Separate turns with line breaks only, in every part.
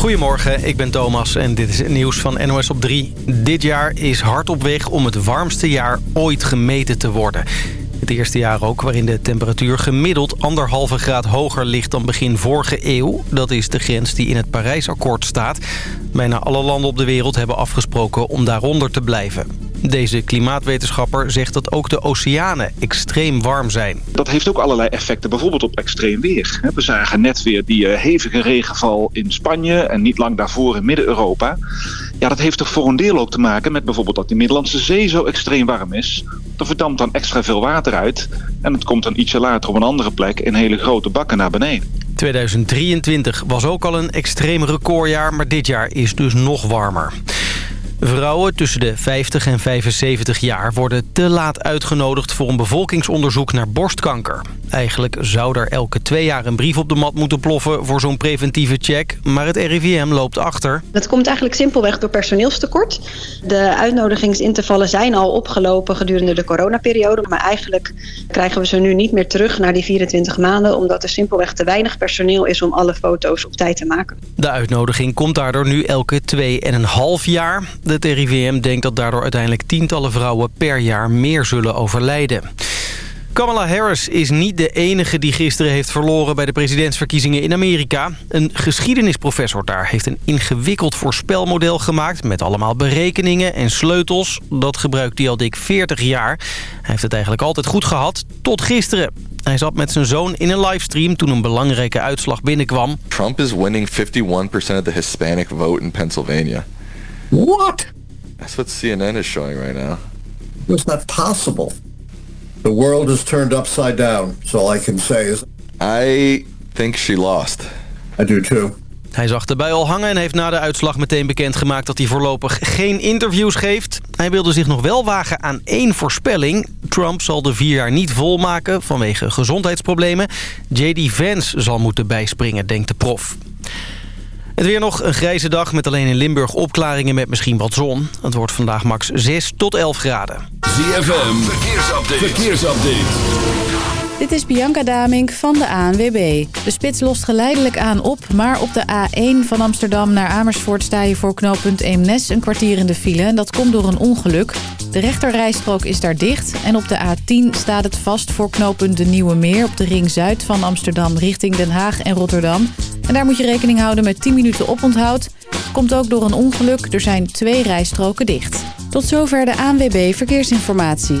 Goedemorgen, ik ben Thomas en dit is het nieuws van NOS op 3. Dit jaar is hard op weg om het warmste jaar ooit gemeten te worden. Het eerste jaar ook waarin de temperatuur gemiddeld anderhalve graad hoger ligt dan begin vorige eeuw. Dat is de grens die in het Parijsakkoord staat. Bijna alle landen op de wereld hebben afgesproken om daaronder te blijven. Deze klimaatwetenschapper zegt dat ook de oceanen extreem warm zijn.
Dat heeft ook allerlei effecten, bijvoorbeeld op extreem weer. We zagen net weer die eh, hevige regenval in Spanje en niet lang daarvoor in Midden-Europa. Ja, dat heeft toch voor een deel ook te maken met bijvoorbeeld dat de Middellandse Zee zo extreem warm is. Er verdampt dan extra veel water uit en het komt dan ietsje later op een andere plek in hele grote bakken naar beneden.
2023 was ook al een extreem recordjaar, maar dit jaar is dus nog warmer. Vrouwen tussen de 50 en 75 jaar worden te laat uitgenodigd voor een bevolkingsonderzoek naar borstkanker. Eigenlijk zou er elke twee jaar een brief op de mat moeten ploffen voor zo'n preventieve check. Maar het RIVM loopt achter.
Dat komt eigenlijk simpelweg door personeelstekort. De uitnodigingsintervallen zijn al opgelopen gedurende de coronaperiode. Maar eigenlijk krijgen we ze nu niet meer terug naar die 24 maanden. Omdat er simpelweg te weinig personeel is om alle foto's op tijd te maken.
De uitnodiging komt daardoor nu elke twee en een half jaar. Het RIVM denkt dat daardoor uiteindelijk tientallen vrouwen per jaar meer zullen overlijden. Kamala Harris is niet de enige die gisteren heeft verloren bij de presidentsverkiezingen in Amerika. Een geschiedenisprofessor daar heeft een ingewikkeld voorspelmodel gemaakt... met allemaal berekeningen en sleutels. Dat gebruikt hij al dik 40 jaar. Hij heeft het eigenlijk altijd goed gehad, tot gisteren. Hij zat met zijn zoon in een livestream toen een belangrijke uitslag binnenkwam.
Trump is winning 51% of the Hispanic vote in Pennsylvania.
What?
That's what CNN is showing right now.
It's not possible. The world is turned upside down. So all I can say is...
I think she lost.
I do too.
Hij zag de bui al hangen en heeft na de uitslag meteen bekendgemaakt dat hij voorlopig geen interviews geeft. Hij wilde zich nog wel wagen aan één voorspelling. Trump zal de vier jaar niet volmaken vanwege gezondheidsproblemen. J.D. Vance zal moeten bijspringen, denkt de prof. Het weer nog een grijze dag met alleen in Limburg opklaringen met misschien wat zon. Het wordt vandaag max 6 tot 11 graden.
ZFM, verkeersupdate. verkeersupdate.
Dit is Bianca Damink van de ANWB. De spits lost geleidelijk aan op, maar op de A1 van Amsterdam naar Amersfoort... sta je voor knooppunt Eemnes een kwartier in de file. En dat komt door een ongeluk. De rechterrijstrook is daar dicht. En op de A10 staat het vast voor knooppunt De Nieuwe Meer... op de ring zuid van Amsterdam richting Den Haag en Rotterdam. En daar moet je rekening houden met 10 minuten oponthoud. Komt ook door een ongeluk. Er zijn twee rijstroken dicht. Tot zover de ANWB Verkeersinformatie.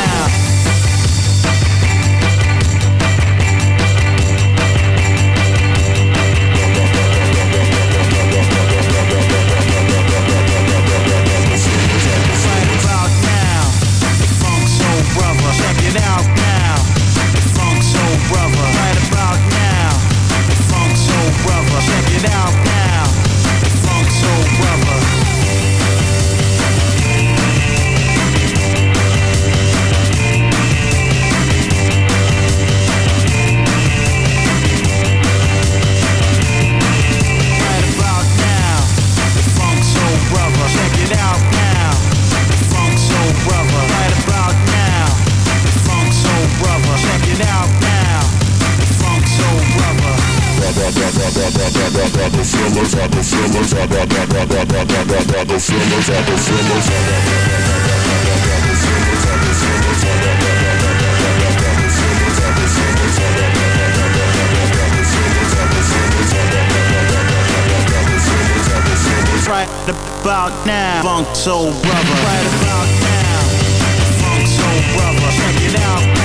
feelings are the are the are the are the Right about now, funk soul brother. Right about now, funk soul brother. Check it out.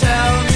tell me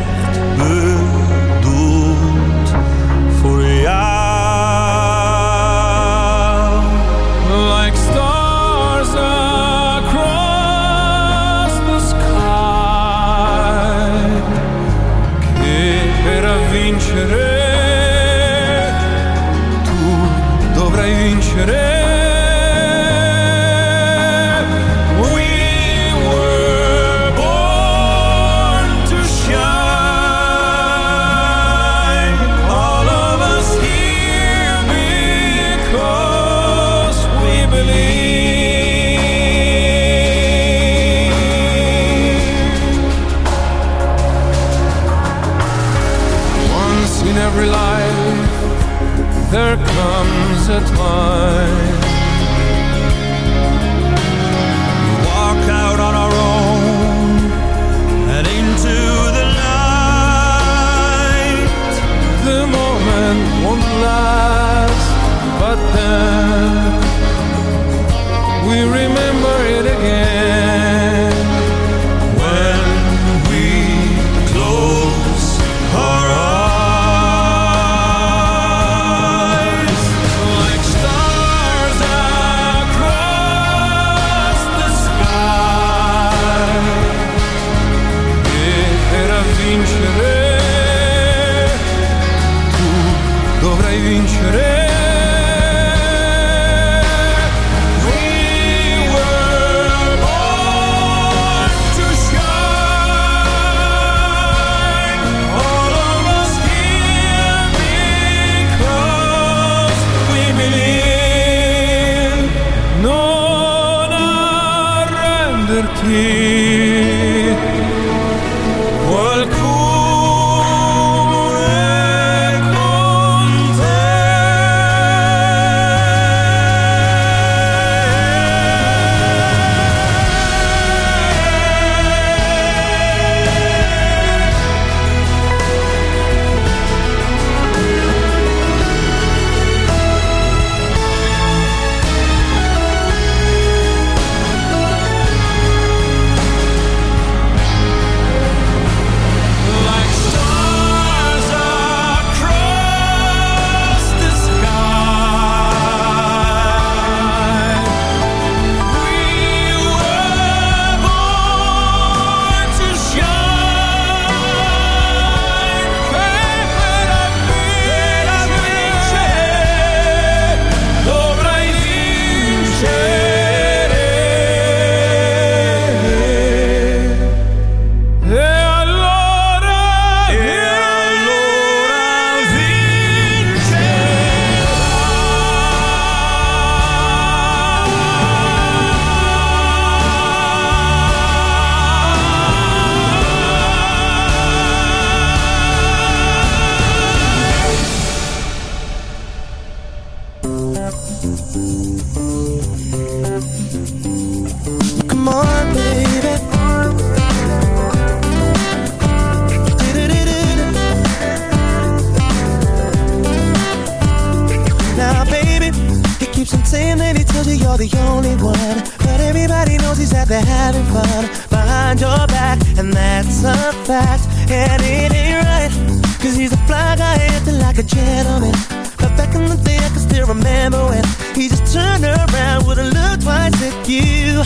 remember when
he just turned around, wouldn't look twice at you.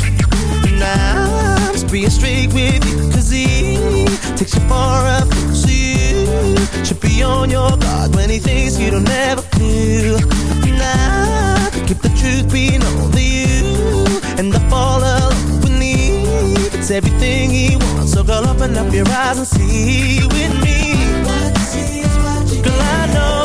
Now I'm just being straight with you, cause he
takes you far up. So you should be on your guard when he thinks you don't ever do. Now, keep the truth being only you, and the fall of we need. It's everything he wants, so girl, open up your eyes and see with me. Girl, I know.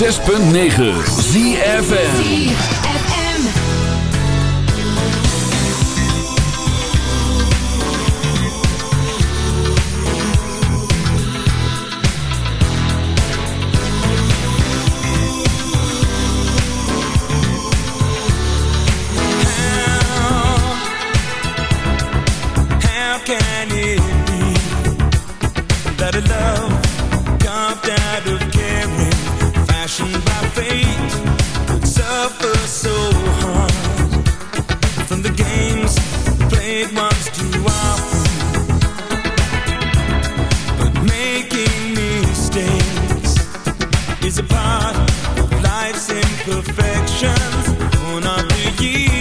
106.9 ZFN aquí.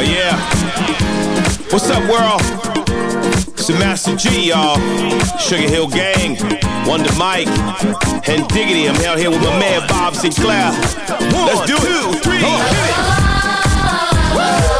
Oh yeah. What's up, world? It's the Master G, y'all. Sugar Hill Gang, Wonder Mike, and Diggity. I'm out here with my man Bob Sinclair. Let's do it. Come on, hit it.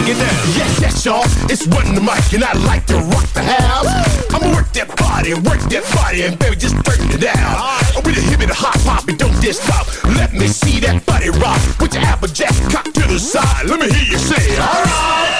Mike, come on and get down.
Yes, yes, y'all. It's Run the Mic, and I like to rock the house. I'ma work that body, work that body, and baby, just turn it down. I'm with a hip and a hop hop, and don't just stop. Let me see that body rock. Put your applejack cock to the side. Let me hear you say, alright.